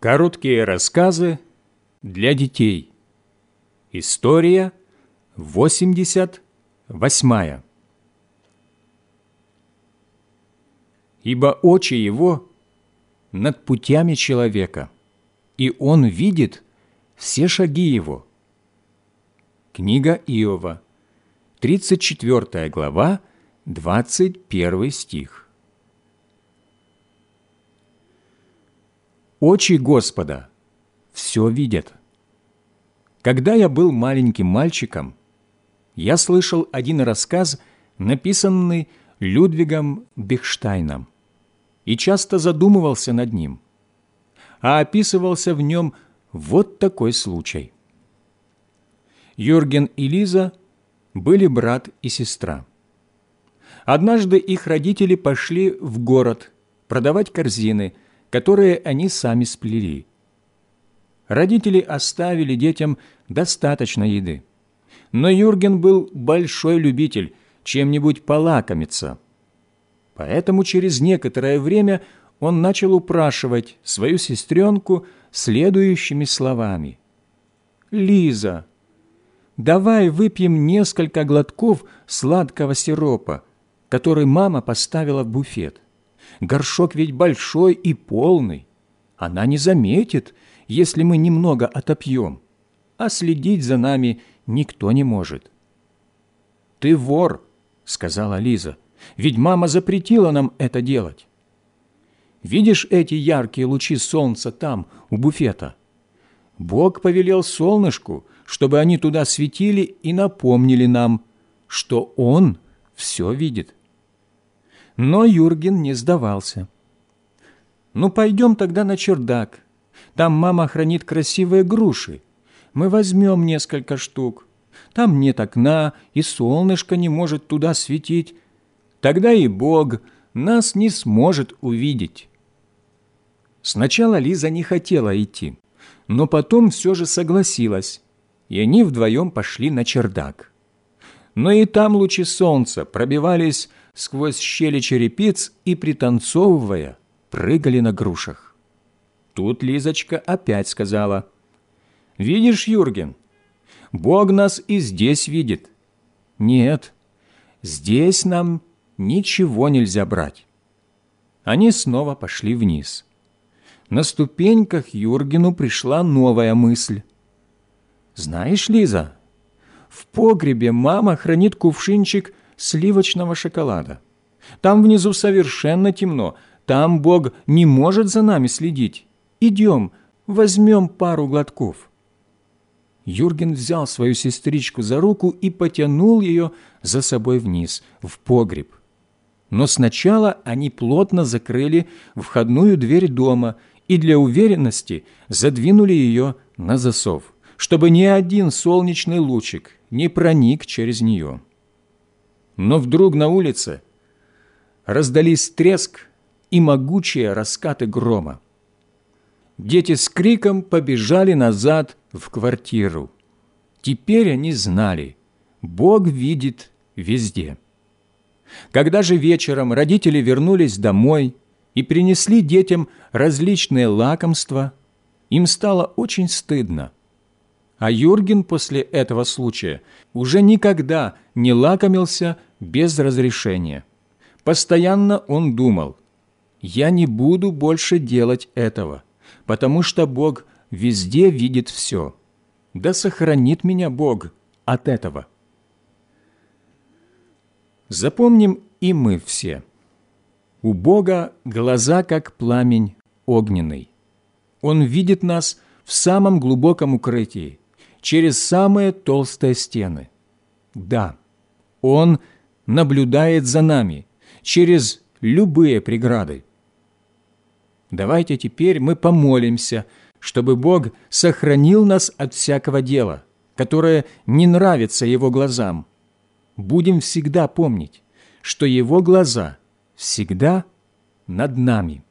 Короткие рассказы для детей. История 88. Ибо очи его над путями человека, и он видит все шаги его. Книга Иова, 34 глава, 21 стих. Очи Господа все видят. Когда я был маленьким мальчиком, я слышал один рассказ, написанный Людвигом Бехштайном, и часто задумывался над ним. А описывался в нем вот такой случай. Юрген и Лиза были брат и сестра. Однажды их родители пошли в город продавать корзины – которые они сами сплели. Родители оставили детям достаточно еды. Но Юрген был большой любитель чем-нибудь полакомиться. Поэтому через некоторое время он начал упрашивать свою сестренку следующими словами. «Лиза, давай выпьем несколько глотков сладкого сиропа, который мама поставила в буфет. Горшок ведь большой и полный. Она не заметит, если мы немного отопьем, а следить за нами никто не может. «Ты вор», — сказала Лиза, — «ведь мама запретила нам это делать». Видишь эти яркие лучи солнца там, у буфета? Бог повелел солнышку, чтобы они туда светили и напомнили нам, что Он все видит. Но Юрген не сдавался. «Ну, пойдем тогда на чердак. Там мама хранит красивые груши. Мы возьмем несколько штук. Там нет окна, и солнышко не может туда светить. Тогда и Бог нас не сможет увидеть». Сначала Лиза не хотела идти, но потом все же согласилась, и они вдвоем пошли на чердак. Но и там лучи солнца пробивались сквозь щели черепиц и, пританцовывая, прыгали на грушах. Тут Лизочка опять сказала, «Видишь, Юрген, Бог нас и здесь видит. Нет, здесь нам ничего нельзя брать». Они снова пошли вниз. На ступеньках Юргену пришла новая мысль. «Знаешь, Лиза, в погребе мама хранит кувшинчик сливочного шоколада. Там внизу совершенно темно, там Бог не может за нами следить. Идем, возьмем пару глотков». Юрген взял свою сестричку за руку и потянул ее за собой вниз, в погреб. Но сначала они плотно закрыли входную дверь дома и для уверенности задвинули ее на засов, чтобы ни один солнечный лучик не проник через нее. Но вдруг на улице раздались треск и могучие раскаты грома. Дети с криком побежали назад в квартиру. Теперь они знали, Бог видит везде. Когда же вечером родители вернулись домой и принесли детям различные лакомства, им стало очень стыдно – а Юрген после этого случая уже никогда не лакомился без разрешения. Постоянно он думал, «Я не буду больше делать этого, потому что Бог везде видит все. Да сохранит меня Бог от этого». Запомним и мы все. У Бога глаза, как пламень огненный. Он видит нас в самом глубоком укрытии, через самые толстые стены. Да, Он наблюдает за нами через любые преграды. Давайте теперь мы помолимся, чтобы Бог сохранил нас от всякого дела, которое не нравится Его глазам. Будем всегда помнить, что Его глаза всегда над нами.